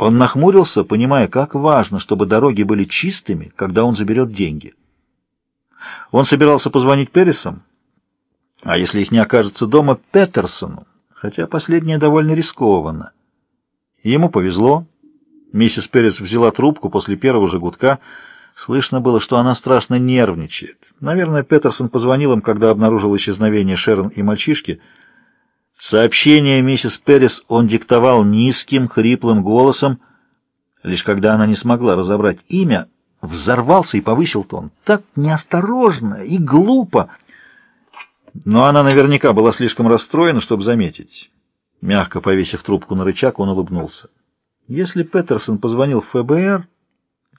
Он нахмурился, понимая, как важно, чтобы дороги были чистыми, когда он заберет деньги. Он собирался позвонить Пересам, а если их не окажется дома, Петерсону, хотя последнее довольно рискованно. Ему повезло. Миссис Перес взяла трубку после первого же гудка. Слышно было, что она страшно нервничает. Наверное, Петерсон позвонил им, когда обнаружил исчезновение Шерон и мальчишки. Сообщение миссис Перес он диктовал низким, хриплым голосом. Лишь когда она не смогла разобрать имя, взорвался и повысил тон. Так неосторожно и глупо. Но она наверняка была слишком расстроена, чтобы заметить. Мягко повесив трубку на рычаг, он улыбнулся. Если Петерсон позвонил в ФБР,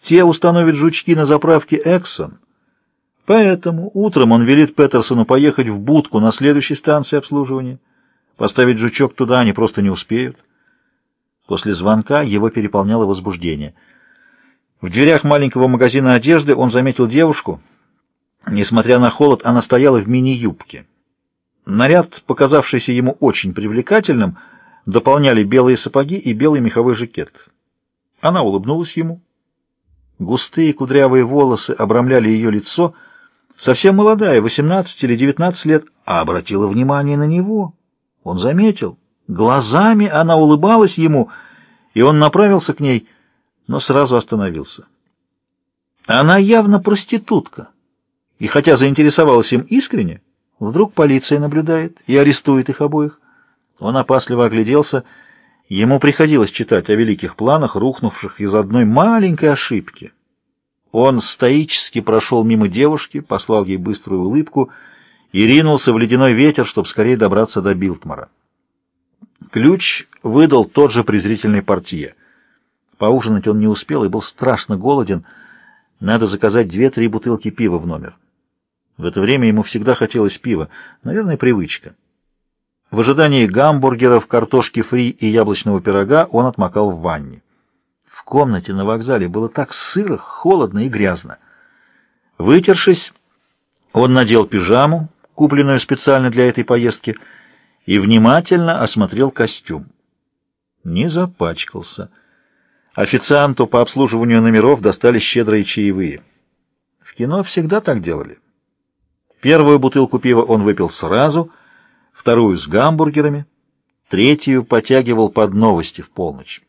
те установят жучки на заправке «Эксон». Поэтому утром он велит Петерсону поехать в будку на следующей станции обслуживания. Поставить жучок туда они просто не успеют. После звонка его переполняло возбуждение. В дверях маленького магазина одежды он заметил девушку. Несмотря на холод, она стояла в мини-юбке. Наряд, показавшийся ему очень привлекательным, дополняли белые сапоги и белый меховой жакет. Она улыбнулась ему. Густые кудрявые волосы обрамляли ее лицо, совсем молодая, 18 или 19 лет, а обратила внимание на него. Он заметил. Глазами она улыбалась ему, и он направился к ней, но сразу остановился. Она явно проститутка, и хотя заинтересовалась им искренне, Вдруг полиция наблюдает и арестует их обоих. Он опасливо огляделся. Ему приходилось читать о великих планах, рухнувших из одной маленькой ошибки. Он стоически прошел мимо девушки, послал ей быструю улыбку и ринулся в ледяной ветер, чтобы скорее добраться до Билтмара. Ключ выдал тот же презрительный портье. Поужинать он не успел и был страшно голоден. Надо заказать две-три бутылки пива в номер. В это время ему всегда хотелось пива, наверное, привычка. В ожидании гамбургеров, картошки фри и яблочного пирога он отмокал в ванне. В комнате на вокзале было так сыро, холодно и грязно. Вытершись, он надел пижаму, купленную специально для этой поездки, и внимательно осмотрел костюм. Не запачкался. Официанту по обслуживанию номеров достали щедрые чаевые. В кино всегда так делали. Первую бутылку пива он выпил сразу, вторую с гамбургерами, третью потягивал под новости в полночь.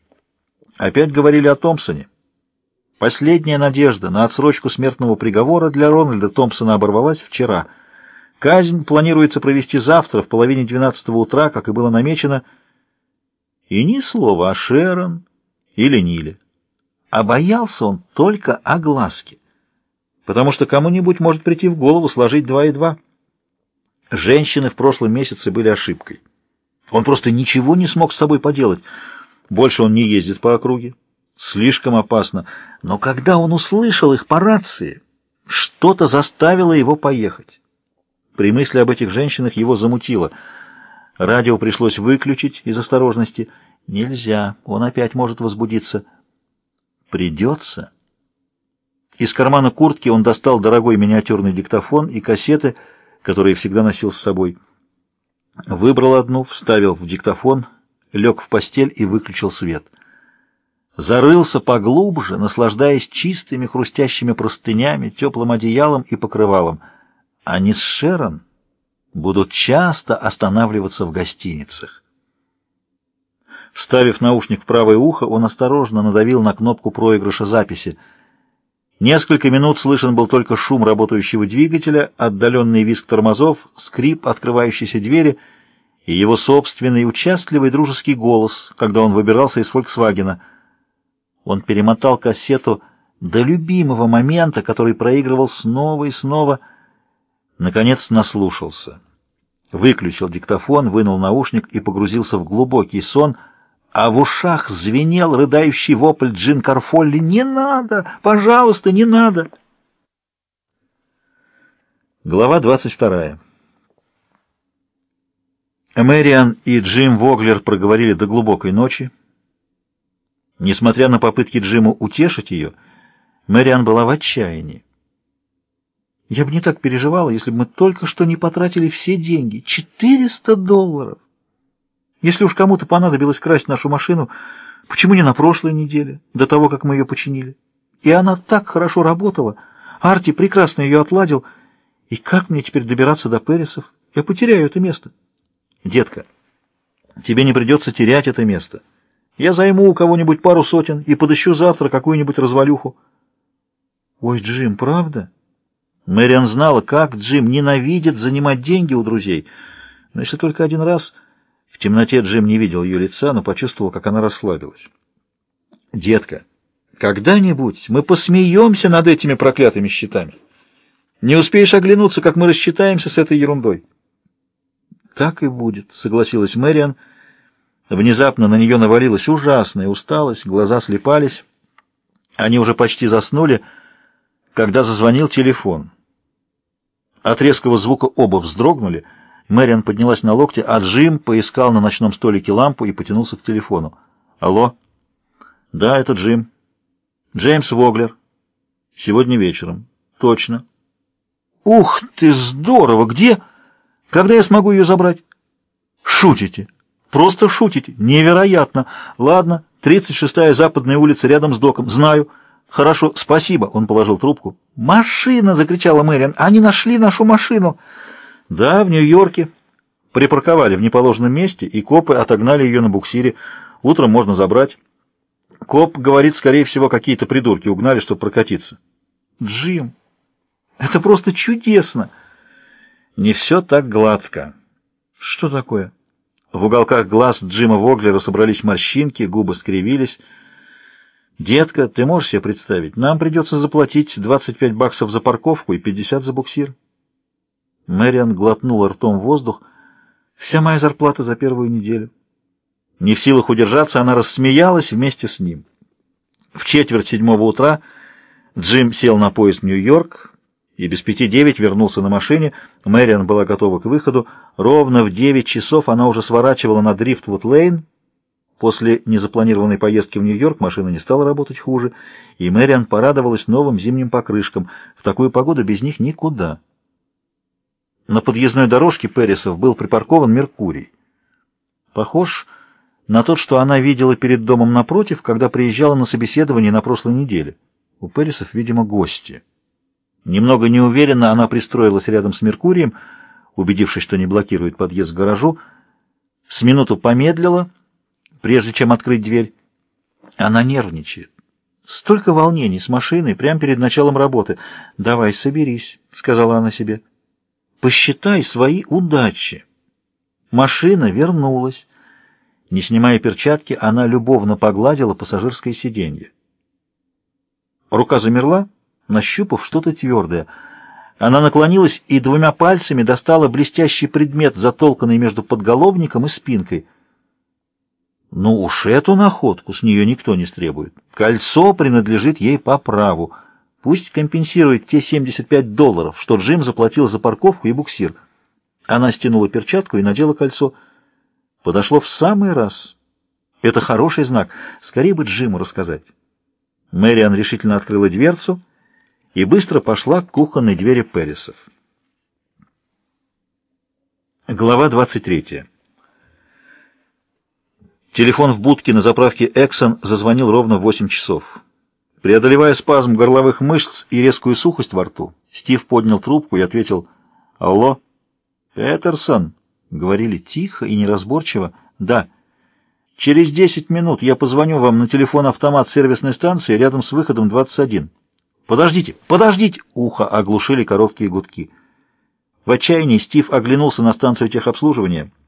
Опять говорили о Томпсоне. Последняя надежда на отсрочку смертного приговора для Рональда Томпсона оборвалась вчера. Казнь планируется провести завтра в половине двенадцатого утра, как и было намечено, и ни слова о Шерон или Ниле. А боялся он только огласки потому что кому-нибудь может прийти в голову сложить два и два. Женщины в прошлом месяце были ошибкой. Он просто ничего не смог с собой поделать. Больше он не ездит по округе. Слишком опасно. Но когда он услышал их по рации, что-то заставило его поехать. При мысли об этих женщинах его замутило. Радио пришлось выключить из осторожности. Нельзя, он опять может возбудиться. Придется из кармана куртки он достал дорогой миниатюрный диктофон и кассеты, которые всегда носил с собой. Выбрал одну, вставил в диктофон, лег в постель и выключил свет. Зарылся поглубже, наслаждаясь чистыми хрустящими простынями, теплым одеялом и покрывалом. Они с Шерон будут часто останавливаться в гостиницах. Вставив наушник в правое ухо, он осторожно надавил на кнопку проигрыша записи — Несколько минут слышен был только шум работающего двигателя, отдаленный визг тормозов, скрип открывающейся двери и его собственный участливый дружеский голос, когда он выбирался из «Фольксвагена». Он перемотал кассету до любимого момента, который проигрывал снова и снова. Наконец наслушался. Выключил диктофон, вынул наушник и погрузился в глубокий сон — а в ушах звенел рыдающий вопль Джин Карфолли «Не надо! Пожалуйста, не надо!» Глава 22 Мэриан и Джим Воглер проговорили до глубокой ночи. Несмотря на попытки Джима утешить ее, Мэриан была в отчаянии. «Я бы не так переживала, если бы мы только что не потратили все деньги. Четыреста долларов!» Если уж кому-то понадобилось красть нашу машину, Почему не на прошлой неделе, до того, как мы ее починили? И она так хорошо работала. Арти прекрасно ее отладил. И как мне теперь добираться до Пересов? Я потеряю это место. Детка, тебе не придется терять это место. Я займу у кого-нибудь пару сотен и подыщу завтра какую-нибудь развалюху. Ой, Джим, правда? Мэриан знала, как Джим ненавидит занимать деньги у друзей. Но если только один раз... В темноте Джим не видел ее лица, но почувствовал, как она расслабилась. «Детка, когда-нибудь мы посмеемся над этими проклятыми счетами. Не успеешь оглянуться, как мы рассчитаемся с этой ерундой». «Так и будет», — согласилась Мэриан. Внезапно на нее навалилась ужасная усталость, глаза слепались. Они уже почти заснули, когда зазвонил телефон. От резкого звука оба вздрогнули. Мэриан поднялась на локте, а Джим поискал на ночном столике лампу и потянулся к телефону. «Алло?» «Да, это Джим. Джеймс Воглер. Сегодня вечером. Точно». «Ух ты, здорово! Где? Когда я смогу ее забрать?» «Шутите! Просто шутите! Невероятно! Ладно, 36-я западная улица рядом с доком. Знаю». «Хорошо, спасибо», — он положил трубку. «Машина!» — закричала Мэриан. «Они нашли нашу машину!» «Да, в Нью-Йорке. Припарковали в неположенном месте, и копы отогнали ее на буксире. Утром можно забрать». Коп говорит, скорее всего, какие-то придурки угнали, чтобы прокатиться. «Джим, это просто чудесно!» «Не все так гладко». «Что такое?» В уголках глаз Джима Воглера собрались морщинки, губы скривились. «Детка, ты можешь себе представить, нам придется заплатить 25 баксов за парковку и 50 за буксир». Мэриан глотнула ртом воздух. «Вся моя зарплата за первую неделю». Не в силах удержаться, она рассмеялась вместе с ним. В четверть седьмого утра Джим сел на поезд в Нью-Йорк и без пяти девять вернулся на машине. Мэриан была готова к выходу. Ровно в девять часов она уже сворачивала на Дрифтвуд-Лейн, После незапланированной поездки в Нью-Йорк машина не стала работать хуже, и Мэриан порадовалась новым зимним покрышкам. В такую погоду без них никуда. На подъездной дорожке Пересов был припаркован Меркурий. Похож на тот, что она видела перед домом напротив, когда приезжала на собеседование на прошлой неделе. У Пересов, видимо, гости. Немного неуверенно она пристроилась рядом с Меркурием, убедившись, что не блокирует подъезд к гаражу, с минуту помедлила — прежде чем открыть дверь. Она нервничает. Столько волнений с машиной прямо перед началом работы. «Давай, соберись», — сказала она себе. «Посчитай свои удачи». Машина вернулась. Не снимая перчатки, она любовно погладила пассажирское сиденье. Рука замерла, нащупав что-то твердое. Она наклонилась и двумя пальцами достала блестящий предмет, затолканный между подголовником и спинкой — ну уж эту находку с нее никто не требует. Кольцо принадлежит ей по праву. Пусть компенсирует те 75 долларов, что Джим заплатил за парковку и буксир. Она стянула перчатку и надела кольцо. Подошло в самый раз. Это хороший знак. Скорее бы Джиму рассказать. Мэриан решительно открыла дверцу и быстро пошла к кухонной двери Пересов. Глава 23. Телефон в будке на заправке «Эксон» зазвонил ровно в 8 часов. Преодолевая спазм горловых мышц и резкую сухость во рту, Стив поднял трубку и ответил «Алло?» «Петерсон?» — говорили тихо и неразборчиво. «Да. Через 10 минут я позвоню вам на телефон-автомат сервисной станции рядом с выходом 21. Подождите, подождите!» — ухо оглушили короткие гудки. В отчаянии Стив оглянулся на станцию техобслуживания —